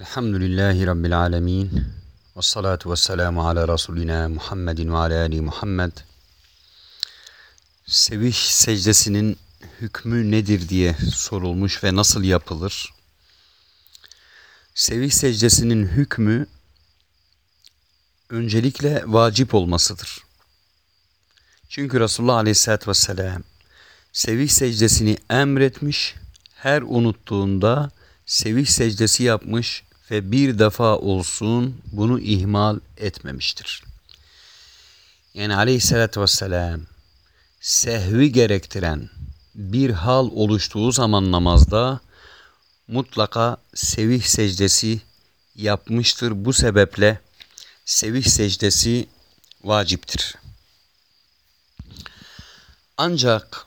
Elhamdülillahi Rabbil alemin. Ve salatu ve selamu ala Resulina Muhammedin ve ala Ali Muhammed. Sevih secdesinin hükmü nedir diye sorulmuş ve nasıl yapılır? Sevih secdesinin hükmü öncelikle vacip olmasıdır. Çünkü Resulullah Aleyhisselatü Vesselam sevih secdesini emretmiş, her unuttuğunda sevih secdesi yapmış ve bir defa olsun bunu ihmal etmemiştir. Yani Aleyhisselatü Vesselam sehvi gerektiren bir hal oluştuğu zaman namazda mutlaka sevih secdesi yapmıştır. Bu sebeple sevih secdesi vaciptir. Ancak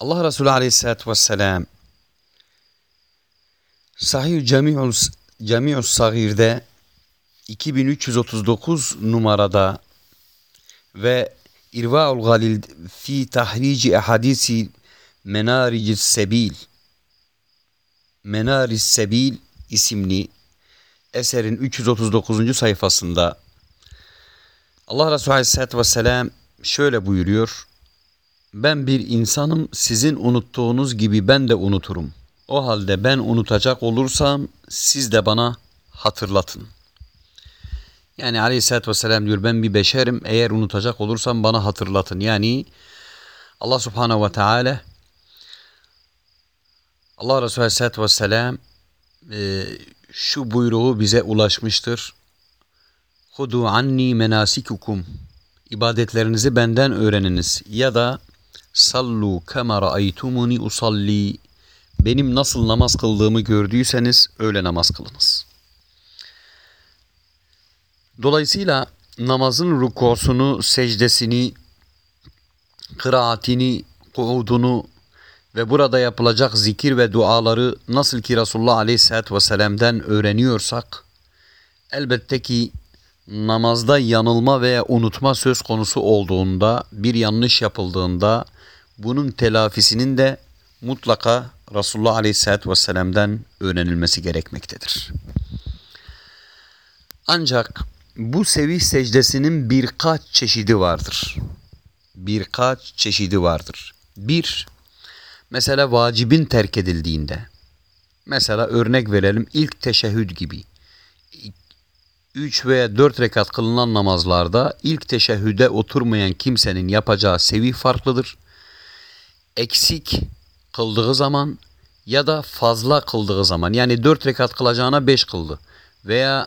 Allah Resulü Aleyhisselatü Vesselam Sahih Cami'ul Cami'ul Sagir'de 2339 numarada ve İrvaul Galil fi tahrici ahadisi Menaricis Sebil Menaris Sebil isimli eserin 339. sayfasında Allah Resulü Aleyhisselatü Vesselam şöyle buyuruyor. Ben bir insanım sizin unuttuğunuz gibi ben de unuturum. O halde ben unutacak olursam siz de bana hatırlatın. Yani aleyhissalatü vesselam diyor ben bir beşerim eğer unutacak olursam bana hatırlatın. Yani Allah subhanehu ve teala Allah Resulü aleyhissalatü vesselam e, şu buyruğu bize ulaşmıştır. Hudu anni menasikukum. İbadetlerinizi benden öğreniniz. Ya da sallu kema ra'aytumuni usalli. Benim nasıl namaz kıldığımı gördüyseniz öyle namaz kılınız. Dolayısıyla namazın rukosunu, secdesini, kıraatini, kuudunu ve burada yapılacak zikir ve duaları nasıl ki Resulullah Aleyhisselatü Vesselam'dan öğreniyorsak, elbette ki namazda yanılma veya unutma söz konusu olduğunda, bir yanlış yapıldığında bunun telafisinin de mutlaka Resulullah Aleyhisselatü Vesselam'dan öğrenilmesi gerekmektedir. Ancak bu sevih secdesinin birkaç çeşidi vardır. Birkaç çeşidi vardır. Bir, mesela vacibin terk edildiğinde. Mesela örnek verelim ilk teşehhüd gibi. 3 veya 4 rekat kılınan namazlarda ilk teşehhüde oturmayan kimsenin yapacağı sevih farklıdır. Eksik kıldığı zaman ya da fazla kıldığı zaman yani 4 rekat kılacağına 5 kıldı veya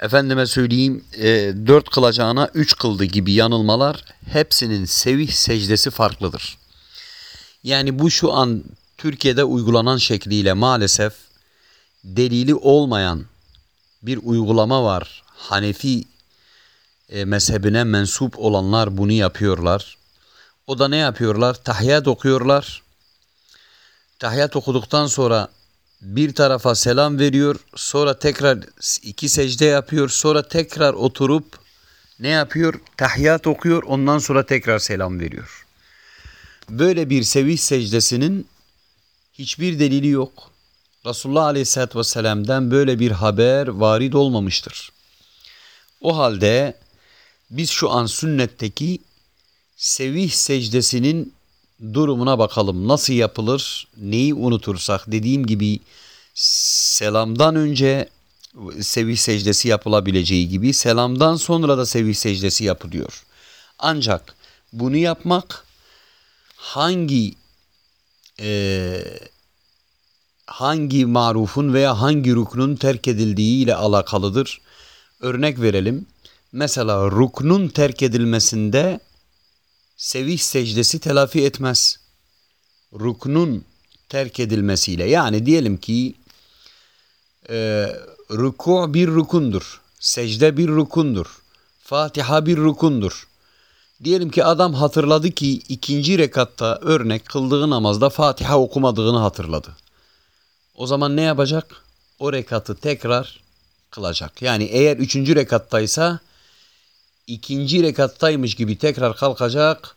efendime söyleyeyim e, 4 kılacağına 3 kıldı gibi yanılmalar hepsinin sevih secdesi farklıdır. Yani bu şu an Türkiye'de uygulanan şekliyle maalesef delili olmayan bir uygulama var. Hanefi e, mezhebine mensup olanlar bunu yapıyorlar. O da ne yapıyorlar? Tahiyyat okuyorlar. Tahiyyat okuduktan sonra bir tarafa selam veriyor. Sonra tekrar iki secde yapıyor. Sonra tekrar oturup ne yapıyor? Tahiyyat okuyor. Ondan sonra tekrar selam veriyor. Böyle bir sevih secdesinin hiçbir delili yok. Resulullah Aleyhisselatü Vesselam'dan böyle bir haber varid olmamıştır. O halde biz şu an sünnetteki sevih secdesinin durumuna bakalım. Nasıl yapılır, neyi unutursak dediğim gibi selamdan önce sevih secdesi yapılabileceği gibi selamdan sonra da sevih secdesi yapılıyor. Ancak bunu yapmak hangi e, hangi marufun veya hangi ruknun terk edildiği ile alakalıdır. Örnek verelim. Mesela ruknun terk edilmesinde sevih secdesi telafi etmez. Ruknun terk edilmesiyle yani diyelim ki e, ruku bir rukundur. Secde bir rukundur. Fatiha bir rukundur. Diyelim ki adam hatırladı ki ikinci rekatta örnek kıldığı namazda Fatiha okumadığını hatırladı. O zaman ne yapacak? O rekatı tekrar kılacak. Yani eğer üçüncü rekattaysa ikinci rekattaymış gibi tekrar kalkacak.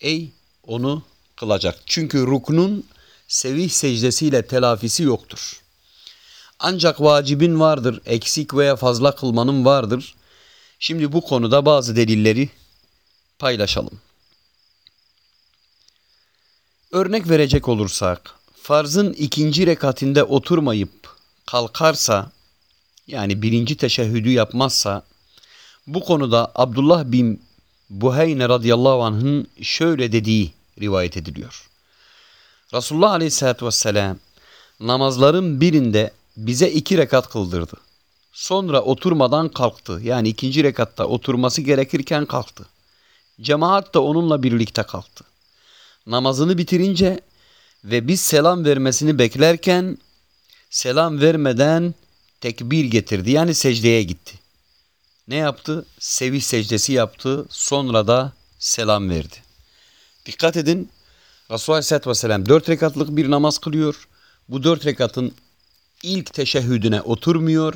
Ey onu kılacak. Çünkü ruknun sevih secdesiyle telafisi yoktur. Ancak vacibin vardır, eksik veya fazla kılmanın vardır. Şimdi bu konuda bazı delilleri paylaşalım. Örnek verecek olursak, farzın ikinci rekatinde oturmayıp kalkarsa, yani birinci teşehhüdü yapmazsa, bu konuda Abdullah bin Buheyne radıyallahu anh'ın şöyle dediği rivayet ediliyor. Resulullah aleyhissalatü vesselam namazların birinde bize iki rekat kıldırdı. Sonra oturmadan kalktı. Yani ikinci rekatta oturması gerekirken kalktı. Cemaat da onunla birlikte kalktı. Namazını bitirince ve biz selam vermesini beklerken selam vermeden tekbir getirdi. Yani secdeye gitti. Ne yaptı? Seviş secdesi yaptı. Sonra da selam verdi. Dikkat edin. Resulullah Aleyhisselatü Vesselam dört rekatlık bir namaz kılıyor. Bu dört rekatın ilk teşehhüdüne oturmuyor.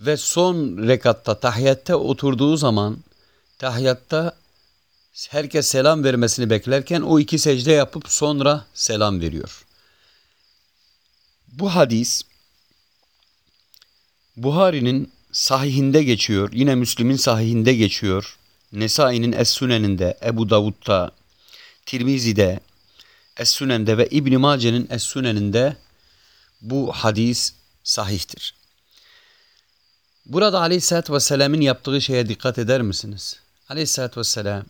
Ve son rekatta tahiyatta oturduğu zaman tahiyatta herkes selam vermesini beklerken o iki secde yapıp sonra selam veriyor. Bu hadis Buhari'nin sahihinde geçiyor. Yine Müslim'in sahihinde geçiyor. Nesai'nin Es-Sünen'inde, Ebu Davud'da, Tirmizi'de, Es-Sünen'de ve İbn Mace'nin Es-Sünen'inde bu hadis sahihtir. Burada Aleyhisselatü Vesselam'ın yaptığı şeye dikkat eder misiniz? Aleyhisselatü Vesselam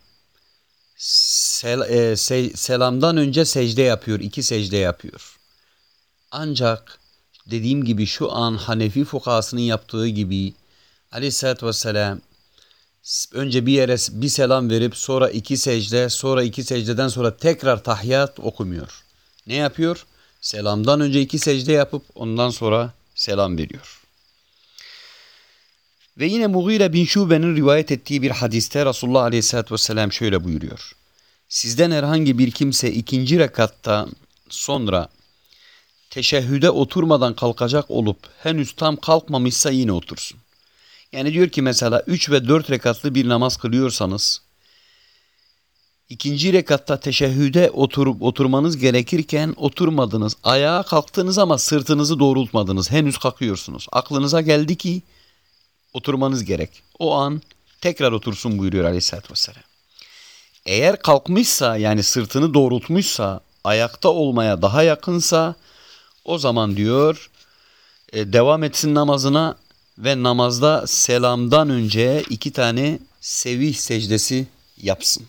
sel, e, se, selamdan önce secde yapıyor, iki secde yapıyor. Ancak dediğim gibi şu an Hanefi fukasının yaptığı gibi Aleyhisselatü Vesselam önce bir yere bir selam verip sonra iki secde, sonra iki secdeden sonra tekrar tahiyyat okumuyor. Ne yapıyor? Selamdan önce iki secde yapıp ondan sonra selam veriyor. Ve yine Mughire bin Şube'nin rivayet ettiği bir hadiste Resulullah Aleyhisselatü Vesselam şöyle buyuruyor. Sizden herhangi bir kimse ikinci rekatta sonra teşehhüde oturmadan kalkacak olup henüz tam kalkmamışsa yine otursun. Yani diyor ki mesela 3 ve 4 rekatlı bir namaz kılıyorsanız ikinci rekatta teşehhüde oturup oturmanız gerekirken oturmadınız. Ayağa kalktınız ama sırtınızı doğrultmadınız. Henüz kalkıyorsunuz. Aklınıza geldi ki oturmanız gerek. O an tekrar otursun buyuruyor aleyhissalatü vesselam. Eğer kalkmışsa yani sırtını doğrultmuşsa ayakta olmaya daha yakınsa o zaman diyor e, devam etsin namazına ve namazda selamdan önce iki tane sevih secdesi yapsın.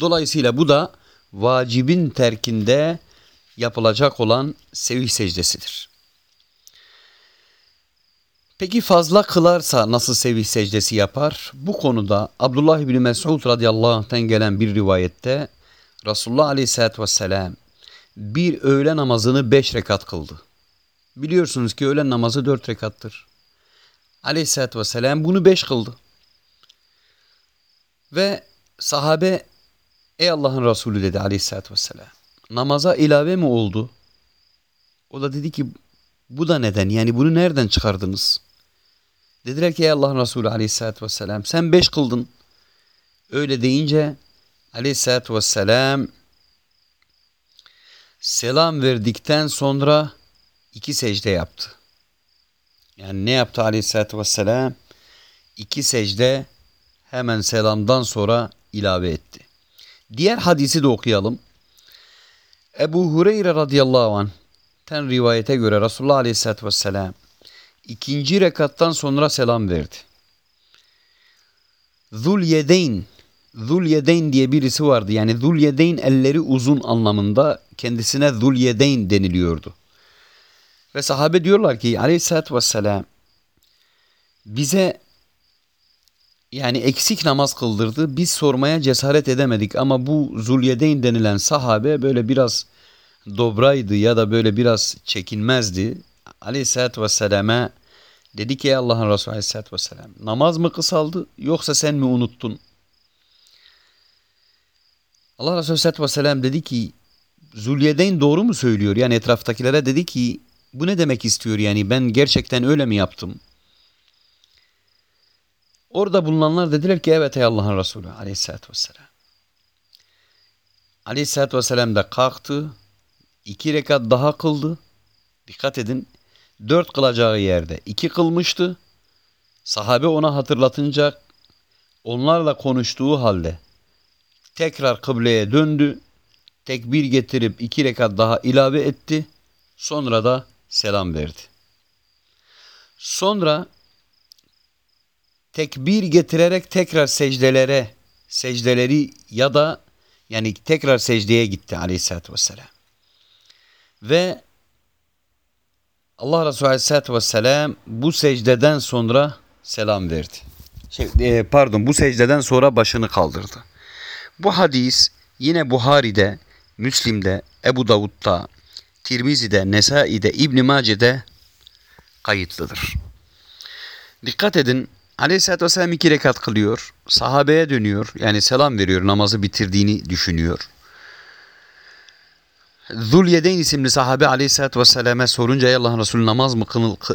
Dolayısıyla bu da vacibin terkinde yapılacak olan sevih secdesidir. Peki fazla kılarsa nasıl sevih secdesi yapar? Bu konuda Abdullah bin Mesud radıyallahu anh'ten gelen bir rivayette Resulullah aleyhissalatü vesselam bir öğle namazını beş rekat kıldı. Biliyorsunuz ki öğlen namazı dört rekattır. Aleyhisselatü Vesselam bunu beş kıldı. Ve sahabe ey Allah'ın Resulü dedi Aleyhisselatü Vesselam. Namaza ilave mi oldu? O da dedi ki bu da neden? Yani bunu nereden çıkardınız? Dediler ki ey Allah'ın Resulü Aleyhisselatü Vesselam sen beş kıldın. Öyle deyince Aleyhisselatü Vesselam selam verdikten sonra iki secde yaptı. Yani ne yaptı aleyhissalatü vesselam? İki secde hemen selamdan sonra ilave etti. Diğer hadisi de okuyalım. Ebu Hureyre radıyallahu anh ten rivayete göre Resulullah aleyhissalatü vesselam ikinci rekattan sonra selam verdi. Zul yedeyn Zul yedeyn diye birisi vardı. Yani zul yedeyn elleri uzun anlamında kendisine zul yedeyn deniliyordu. Ve sahabe diyorlar ki aleyhissalatü vesselam bize yani eksik namaz kıldırdı. Biz sormaya cesaret edemedik ama bu Zulyedeyn denilen sahabe böyle biraz dobraydı ya da böyle biraz çekinmezdi. Aleyhisselatü Vesselam'a dedi ki Allah'ın Resulü Aleyhisselatü Vesselam namaz mı kısaldı yoksa sen mi unuttun? Allah Resulü Aleyhisselatü Vesselam dedi ki Zulyedeyn doğru mu söylüyor? Yani etraftakilere dedi ki bu ne demek istiyor yani ben gerçekten öyle mi yaptım? Orada bulunanlar dediler ki evet ey Allah'ın Resulü aleyhissalatü vesselam. Aleyhissalatü vesselam da kalktı. iki rekat daha kıldı. Dikkat edin. Dört kılacağı yerde iki kılmıştı. Sahabe ona hatırlatınca onlarla konuştuğu halde tekrar kıbleye döndü. Tekbir getirip iki rekat daha ilave etti. Sonra da selam verdi. Sonra tekbir getirerek tekrar secdelere, secdeleri ya da yani tekrar secdeye gitti aleyhissalatü vesselam. Ve Allah Resulü aleyhissalatü vesselam bu secdeden sonra selam verdi. Şey, e, pardon bu secdeden sonra başını kaldırdı. Bu hadis yine Buhari'de, Müslim'de, Ebu Davud'da, Tirmizi'de, Nesai'de, İbn Mace'de kayıtlıdır. Dikkat edin Aleyhisselatü Vesselam iki rekat kılıyor. Sahabeye dönüyor. Yani selam veriyor. Namazı bitirdiğini düşünüyor. Zulyedeyn isimli sahabe Aleyhisselatü Vesselam'a sorunca ey Allah'ın Resulü namaz mı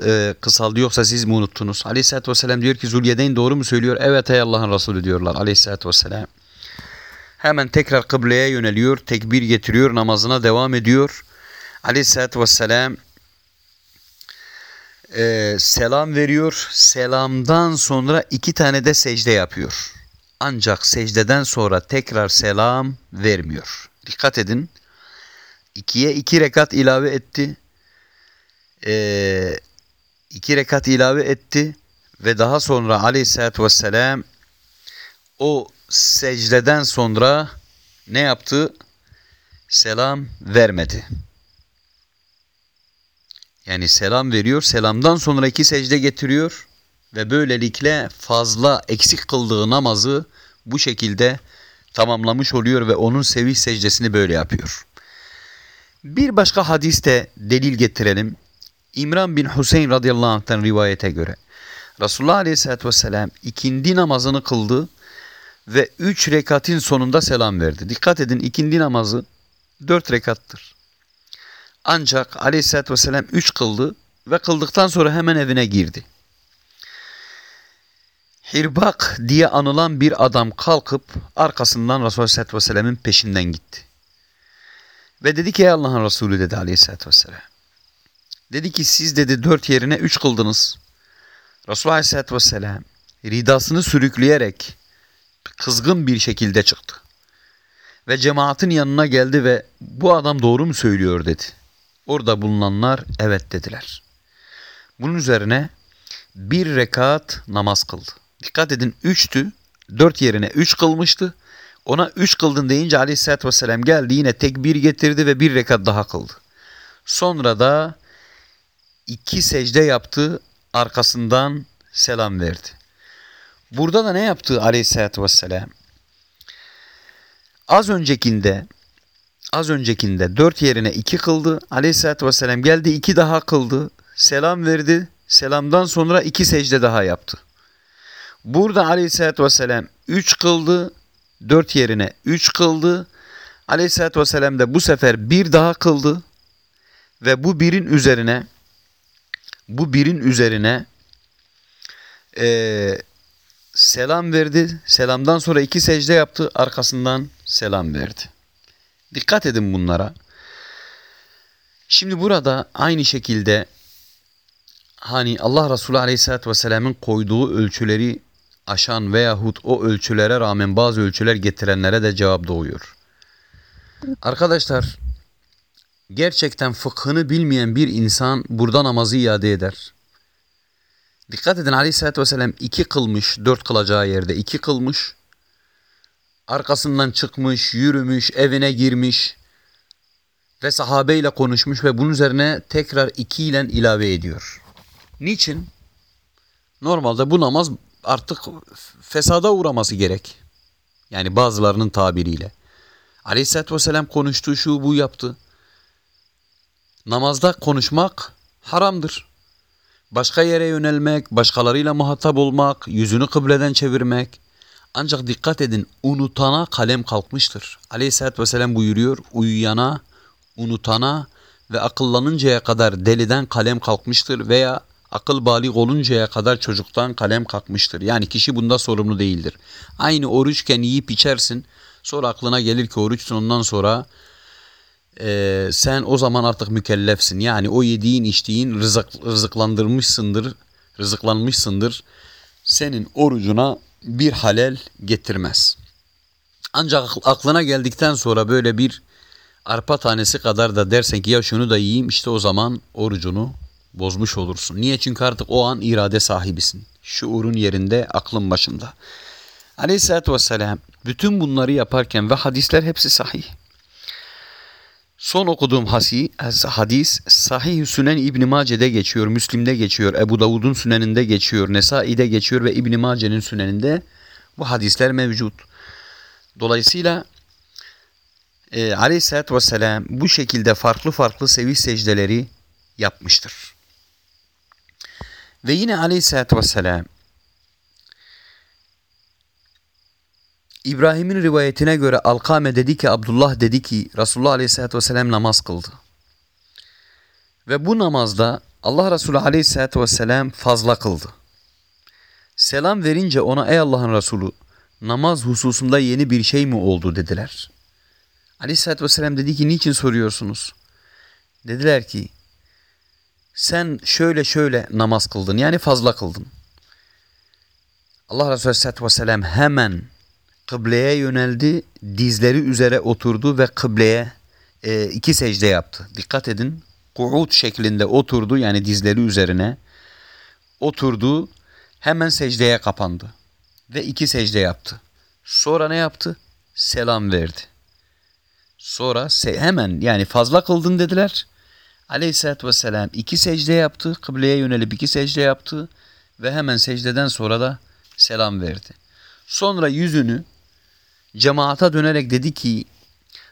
e, kısaldı yoksa siz mi unuttunuz? Aleyhisselatü Vesselam diyor ki Zulyedeyn doğru mu söylüyor? Evet ey Allah'ın Resulü diyorlar Aleyhisselatü Vesselam. Hemen tekrar kıbleye yöneliyor. Tekbir getiriyor. Namazına devam ediyor. Aleyhisselatü Vesselam e, selam veriyor. Selamdan sonra iki tane de secde yapıyor. Ancak secdeden sonra tekrar selam vermiyor. Dikkat edin. İkiye iki rekat ilave etti. E, iki rekat ilave etti. Ve daha sonra aleyhissalatü vesselam o secdeden sonra ne yaptı? Selam vermedi. Yani selam veriyor. Selamdan sonra iki secde getiriyor. Ve böylelikle fazla eksik kıldığı namazı bu şekilde tamamlamış oluyor ve onun seviş secdesini böyle yapıyor. Bir başka hadiste delil getirelim. İmran bin Hüseyin radıyallahu anh'tan rivayete göre Resulullah aleyhissalatü vesselam ikindi namazını kıldı ve üç rekatin sonunda selam verdi. Dikkat edin ikindi namazı dört rekattır. Ancak aleyhissalatü vesselam üç kıldı ve kıldıktan sonra hemen evine girdi. Hirbak diye anılan bir adam kalkıp arkasından Resulullah aleyhissalatü vesselamın peşinden gitti. Ve dedi ki ey Allah'ın Resulü dedi aleyhissalatü vesselam. Dedi ki siz dedi dört yerine üç kıldınız. Resulullah aleyhissalatü vesselam ridasını sürükleyerek kızgın bir şekilde çıktı. Ve cemaatin yanına geldi ve bu adam doğru mu söylüyor dedi. Orada bulunanlar evet dediler. Bunun üzerine bir rekat namaz kıldı. Dikkat edin üçtü. Dört yerine üç kılmıştı. Ona üç kıldın deyince aleyhissalatü vesselam geldi yine tekbir getirdi ve bir rekat daha kıldı. Sonra da iki secde yaptı arkasından selam verdi. Burada da ne yaptı aleyhissalatü vesselam? Az öncekinde az öncekinde dört yerine iki kıldı. Aleyhissalatü vesselam geldi iki daha kıldı. Selam verdi. Selamdan sonra iki secde daha yaptı. Burada aleyhissalatü vesselam üç kıldı. Dört yerine üç kıldı. Aleyhissalatü vesselam da bu sefer bir daha kıldı. Ve bu birin üzerine bu birin üzerine e, selam verdi. Selamdan sonra iki secde yaptı. Arkasından selam verdi. Dikkat edin bunlara. Şimdi burada aynı şekilde hani Allah Resulü Aleyhisselatü Vesselam'ın koyduğu ölçüleri aşan veyahut o ölçülere rağmen bazı ölçüler getirenlere de cevap doğuyor. Arkadaşlar gerçekten fıkhını bilmeyen bir insan burada namazı iade eder. Dikkat edin Aleyhisselatü Vesselam iki kılmış, dört kılacağı yerde iki kılmış. Arkasından çıkmış, yürümüş, evine girmiş ve sahabeyle konuşmuş ve bunun üzerine tekrar iki ile ilave ediyor. Niçin? Normalde bu namaz artık fesada uğraması gerek. Yani bazılarının tabiriyle. Aleyhisselatü Vesselam konuştu, şu bu yaptı. Namazda konuşmak haramdır. Başka yere yönelmek, başkalarıyla muhatap olmak, yüzünü kıbleden çevirmek. Ancak dikkat edin unutana kalem kalkmıştır. Aleyhisselatü Vesselam buyuruyor uyuyana, unutana ve akıllanıncaya kadar deliden kalem kalkmıştır veya akıl balik oluncaya kadar çocuktan kalem kalkmıştır. Yani kişi bunda sorumlu değildir. Aynı oruçken yiyip içersin sonra aklına gelir ki oruçsun ondan sonra e, sen o zaman artık mükellefsin. Yani o yediğin içtiğin rızık, rızıklandırmışsındır, rızıklanmışsındır. Senin orucuna bir halel getirmez. Ancak aklına geldikten sonra böyle bir arpa tanesi kadar da dersen ki ya şunu da yiyeyim işte o zaman orucunu bozmuş olursun. Niye? Çünkü artık o an irade sahibisin. Şuurun yerinde, aklın başında. Aleyhisselatü Vesselam bütün bunları yaparken ve hadisler hepsi sahih. Son okuduğum hasi, hadis Sahih-i Sünen İbn Mace'de geçiyor, Müslim'de geçiyor, Ebu Davud'un Süneninde geçiyor, Nesai'de geçiyor ve İbn Mace'nin Süneninde bu hadisler mevcut. Dolayısıyla e, Aleyhisselatü Vesselam bu şekilde farklı farklı seviş secdeleri yapmıştır. Ve yine Aleyhisselatü Vesselam İbrahim'in rivayetine göre Alkame dedi ki Abdullah dedi ki Resulullah Aleyhisselatü Vesselam namaz kıldı. Ve bu namazda Allah Resulü Aleyhisselatü Vesselam fazla kıldı. Selam verince ona ey Allah'ın Resulü namaz hususunda yeni bir şey mi oldu dediler. Aleyhisselatü Vesselam dedi ki niçin soruyorsunuz? Dediler ki sen şöyle şöyle namaz kıldın yani fazla kıldın. Allah Resulü Aleyhisselatü Vesselam hemen kıbleye yöneldi, dizleri üzere oturdu ve kıbleye e, iki secde yaptı. Dikkat edin, ku'ud şeklinde oturdu yani dizleri üzerine oturdu, hemen secdeye kapandı ve iki secde yaptı. Sonra ne yaptı? Selam verdi. Sonra hemen yani fazla kıldın dediler. Aleyhisselatü Vesselam iki secde yaptı, kıbleye yönelip iki secde yaptı ve hemen secdeden sonra da selam verdi. Sonra yüzünü cemaata dönerek dedi ki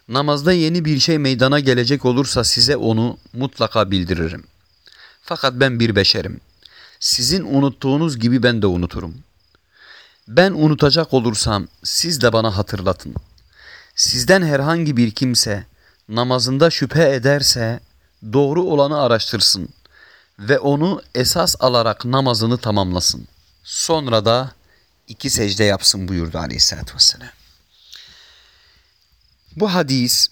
namazda yeni bir şey meydana gelecek olursa size onu mutlaka bildiririm. Fakat ben bir beşerim. Sizin unuttuğunuz gibi ben de unuturum. Ben unutacak olursam siz de bana hatırlatın. Sizden herhangi bir kimse namazında şüphe ederse doğru olanı araştırsın ve onu esas alarak namazını tamamlasın. Sonra da iki secde yapsın buyurdu aleyhissalatü vesselam. Bu hadis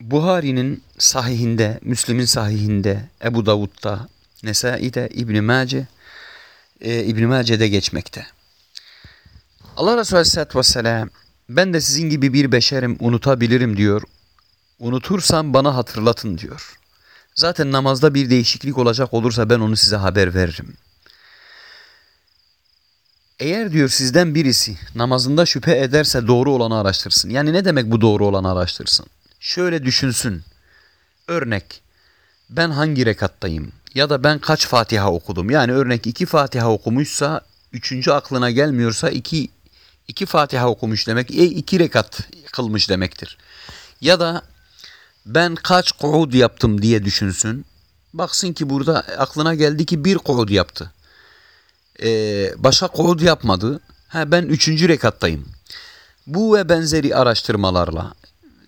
Buhari'nin sahihinde, Müslim'in sahihinde, Ebu Davud'da, Nesai'de, İbn Mace, e, İbn Mace'de geçmekte. Allah Resulü Aleyhisselatü Vesselam ben de sizin gibi bir beşerim unutabilirim diyor. Unutursam bana hatırlatın diyor. Zaten namazda bir değişiklik olacak olursa ben onu size haber veririm. Eğer diyor sizden birisi namazında şüphe ederse doğru olanı araştırsın. Yani ne demek bu doğru olanı araştırsın? Şöyle düşünsün. Örnek ben hangi rekattayım? Ya da ben kaç Fatiha okudum? Yani örnek iki Fatiha okumuşsa üçüncü aklına gelmiyorsa iki, iki Fatiha okumuş demek. E iki rekat kılmış demektir. Ya da ben kaç kuud yaptım diye düşünsün. Baksın ki burada aklına geldi ki bir kuud yaptı e, başka kuud yapmadı. Ha, ben üçüncü rekattayım. Bu ve benzeri araştırmalarla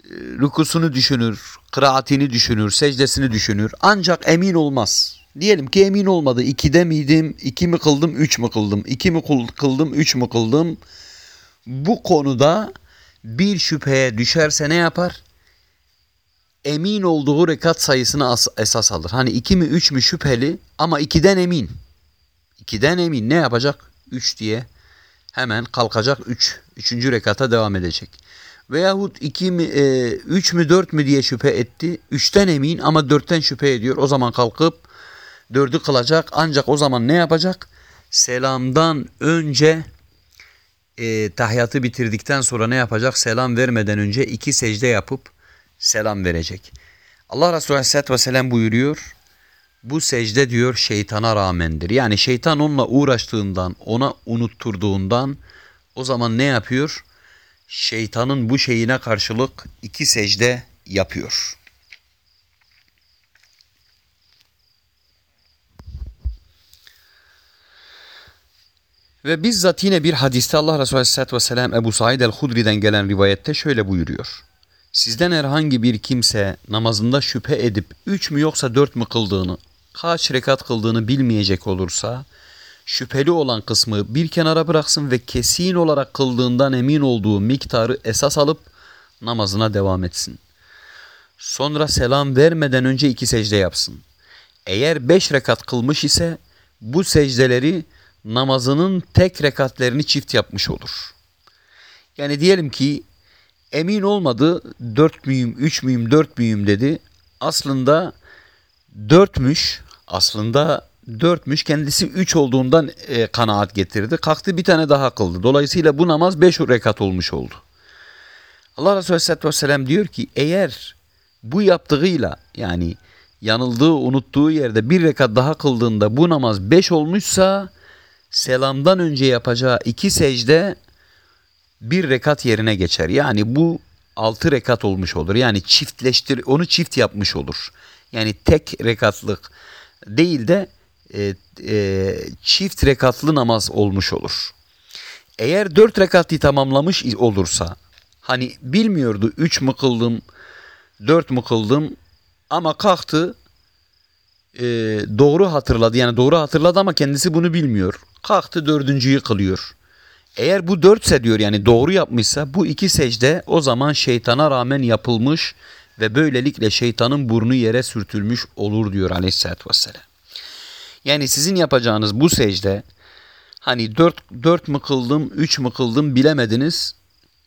e, rükusunu düşünür, kıraatini düşünür, secdesini düşünür. Ancak emin olmaz. Diyelim ki emin olmadı. İkide miydim, iki mi kıldım, üç mü kıldım, iki mi kıldım, üç mü kıldım. Bu konuda bir şüpheye düşerse ne yapar? Emin olduğu rekat sayısını esas alır. Hani iki mi üç mü şüpheli ama ikiden emin. 2'den emin ne yapacak? 3 diye hemen kalkacak 3. Üç. Üçüncü rekata devam edecek. Veyahut 2 mi, 3 e, mü 4 mü diye şüphe etti. 3'ten emin ama 4'ten şüphe ediyor. O zaman kalkıp 4'ü kılacak. Ancak o zaman ne yapacak? Selamdan önce e, tahiyyatı bitirdikten sonra ne yapacak? Selam vermeden önce iki secde yapıp selam verecek. Allah Resulü Aleyhisselatü Vesselam buyuruyor. Bu secde diyor şeytana rağmendir. Yani şeytan onunla uğraştığından, ona unutturduğundan o zaman ne yapıyor? Şeytanın bu şeyine karşılık iki secde yapıyor. Ve bizzat yine bir hadiste Allah Resulü Aleyhisselatü Vesselam Ebu Said el-Hudri'den gelen rivayette şöyle buyuruyor. Sizden herhangi bir kimse namazında şüphe edip üç mü yoksa dört mü kıldığını kaç rekat kıldığını bilmeyecek olursa şüpheli olan kısmı bir kenara bıraksın ve kesin olarak kıldığından emin olduğu miktarı esas alıp namazına devam etsin. Sonra selam vermeden önce iki secde yapsın. Eğer beş rekat kılmış ise bu secdeleri namazının tek rekatlerini çift yapmış olur. Yani diyelim ki emin olmadı dört müyüm, üç müyüm, dört müyüm dedi. Aslında dörtmüş, aslında dörtmüş kendisi üç olduğundan e, kanaat getirdi. Kalktı bir tane daha kıldı. Dolayısıyla bu namaz beş rekat olmuş oldu. Allah Resulü Aleyhisselatü Vesselam diyor ki eğer bu yaptığıyla yani yanıldığı unuttuğu yerde bir rekat daha kıldığında bu namaz beş olmuşsa selamdan önce yapacağı iki secde bir rekat yerine geçer. Yani bu altı rekat olmuş olur. Yani çiftleştir onu çift yapmış olur. Yani tek rekatlık değil de e, e, çift rekatlı namaz olmuş olur. Eğer dört rekatı tamamlamış olursa hani bilmiyordu üç mü kıldım dört mü kıldım ama kalktı e, doğru hatırladı yani doğru hatırladı ama kendisi bunu bilmiyor. Kalktı dördüncüyü kılıyor. Eğer bu dörtse diyor yani doğru yapmışsa bu iki secde o zaman şeytana rağmen yapılmış ve böylelikle şeytanın burnu yere sürtülmüş olur diyor aleyhissalatü vesselam. Yani sizin yapacağınız bu secde hani dört, dört mü kıldım, üç mü kıldım bilemediniz.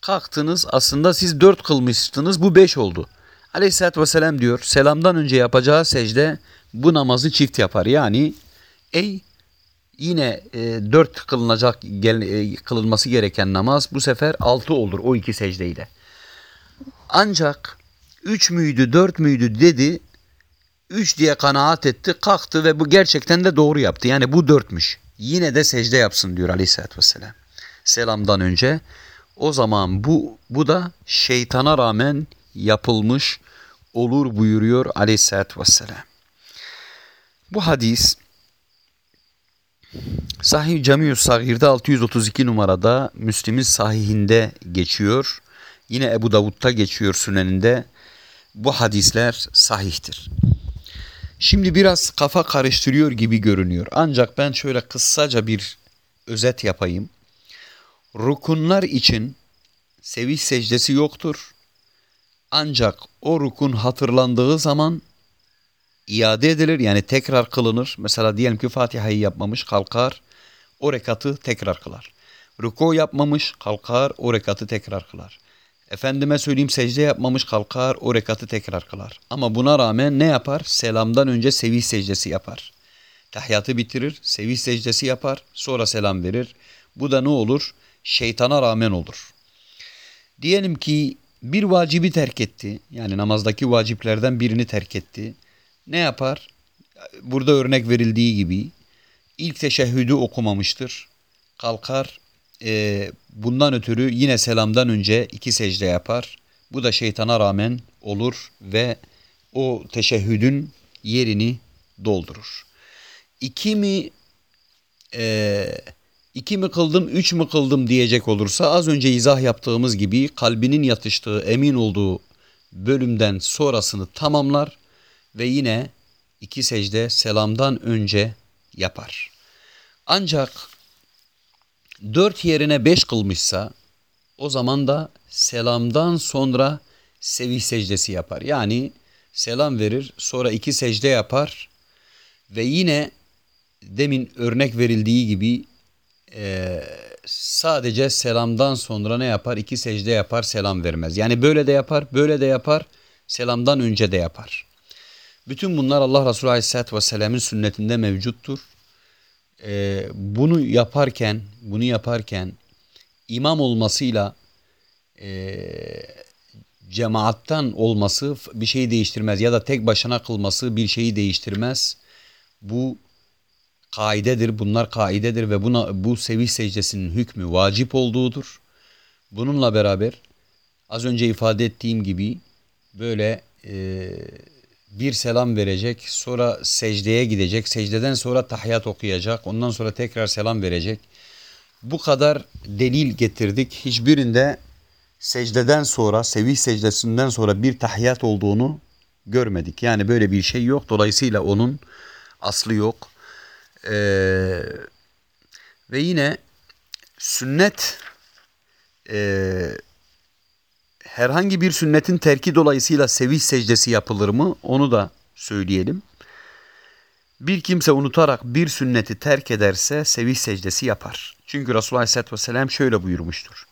Kalktınız aslında siz dört kılmıştınız bu beş oldu. Aleyhisselatü Vesselam diyor selamdan önce yapacağı secde bu namazı çift yapar. Yani ey yine e, dört kılınacak gel, e, kılınması gereken namaz bu sefer altı olur o iki secdeyle. Ancak üç müydü dört müydü dedi üç diye kanaat etti kalktı ve bu gerçekten de doğru yaptı. Yani bu dörtmüş. Yine de secde yapsın diyor aleyhissalatü vesselam. Selamdan önce. O zaman bu, bu da şeytana rağmen yapılmış olur buyuruyor aleyhissalatü vesselam. Bu hadis Sahih Camiü Sagir'de 632 numarada Müslim'in sahihinde geçiyor. Yine Ebu Davud'da geçiyor süneninde. Bu hadisler sahihtir. Şimdi biraz kafa karıştırıyor gibi görünüyor. Ancak ben şöyle kısaca bir özet yapayım. Rukunlar için seviş secdesi yoktur. Ancak o rukun hatırlandığı zaman iade edilir yani tekrar kılınır. Mesela diyelim ki Fatiha'yı yapmamış kalkar o rekatı tekrar kılar. Ruku yapmamış kalkar o rekatı tekrar kılar. Efendime söyleyeyim secde yapmamış kalkar o rekatı tekrar kılar. Ama buna rağmen ne yapar? Selamdan önce seviş secdesi yapar. Tahyatı bitirir, seviş secdesi yapar, sonra selam verir. Bu da ne olur? Şeytana rağmen olur. Diyelim ki bir vacibi terk etti. Yani namazdaki vaciplerden birini terk etti. Ne yapar? Burada örnek verildiği gibi ilk teşehhüdü okumamıştır. Kalkar e, bundan ötürü yine selamdan önce iki secde yapar. Bu da şeytana rağmen olur ve o teşehhüdün yerini doldurur. İki mi e, iki mi kıldım, üç mü kıldım diyecek olursa az önce izah yaptığımız gibi kalbinin yatıştığı, emin olduğu bölümden sonrasını tamamlar ve yine iki secde selamdan önce yapar. Ancak dört yerine beş kılmışsa o zaman da selamdan sonra sevih secdesi yapar. Yani selam verir sonra iki secde yapar ve yine demin örnek verildiği gibi e, sadece selamdan sonra ne yapar? İki secde yapar selam vermez. Yani böyle de yapar böyle de yapar selamdan önce de yapar. Bütün bunlar Allah Resulü Aleyhisselatü Vesselam'ın sünnetinde mevcuttur e, bunu yaparken bunu yaparken imam olmasıyla e, cemaattan olması bir şeyi değiştirmez ya da tek başına kılması bir şeyi değiştirmez. Bu kaidedir, bunlar kaidedir ve buna bu seviş secdesinin hükmü vacip olduğudur. Bununla beraber az önce ifade ettiğim gibi böyle e, bir selam verecek, sonra secdeye gidecek, secdeden sonra tahyat okuyacak, ondan sonra tekrar selam verecek. Bu kadar delil getirdik. Hiçbirinde secdeden sonra, sevih secdesinden sonra bir tahyat olduğunu görmedik. Yani böyle bir şey yok. Dolayısıyla onun aslı yok. Ee, ve yine sünnet e, herhangi bir sünnetin terki dolayısıyla sevih secdesi yapılır mı? Onu da söyleyelim. Bir kimse unutarak bir sünneti terk ederse sevih secdesi yapar. Çünkü Resulullah Aleyhisselatü Vesselam şöyle buyurmuştur.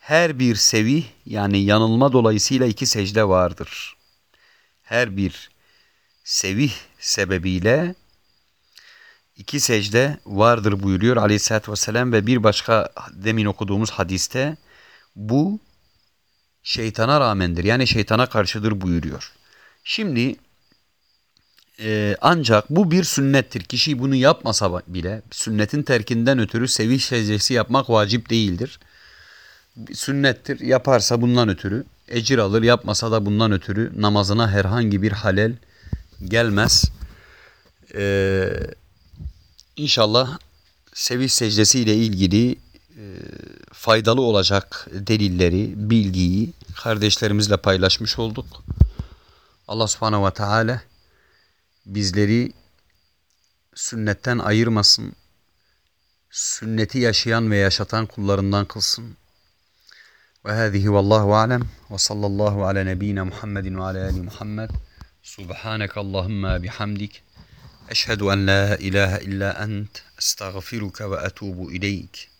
Her bir sevih yani yanılma dolayısıyla iki secde vardır. Her bir sevih sebebiyle iki secde vardır buyuruyor Aleyhisselatü Vesselam ve bir başka demin okuduğumuz hadiste bu şeytana rağmendir. Yani şeytana karşıdır buyuruyor. Şimdi e, ancak bu bir sünnettir. Kişi bunu yapmasa bile sünnetin terkinden ötürü seviş secdesi yapmak vacip değildir. Sünnettir. Yaparsa bundan ötürü ecir alır. Yapmasa da bundan ötürü namazına herhangi bir halel gelmez. Ee, inşallah seviş secdesi ile ilgili e, faydalı olacak delilleri, bilgiyi kardeşlerimizle paylaşmış olduk. Allah subhanehu ve teala bizleri sünnetten ayırmasın. Sünneti yaşayan ve yaşatan kullarından kılsın. Ve hâzihi vallahu alem ve sallallahu ala nebiyyina Muhammedin ve ala ali Muhammed. Subhaneke Allahumma bihamdik. Eşhedü en la ilahe illa ent. Estağfiruke ve etubu ileyk.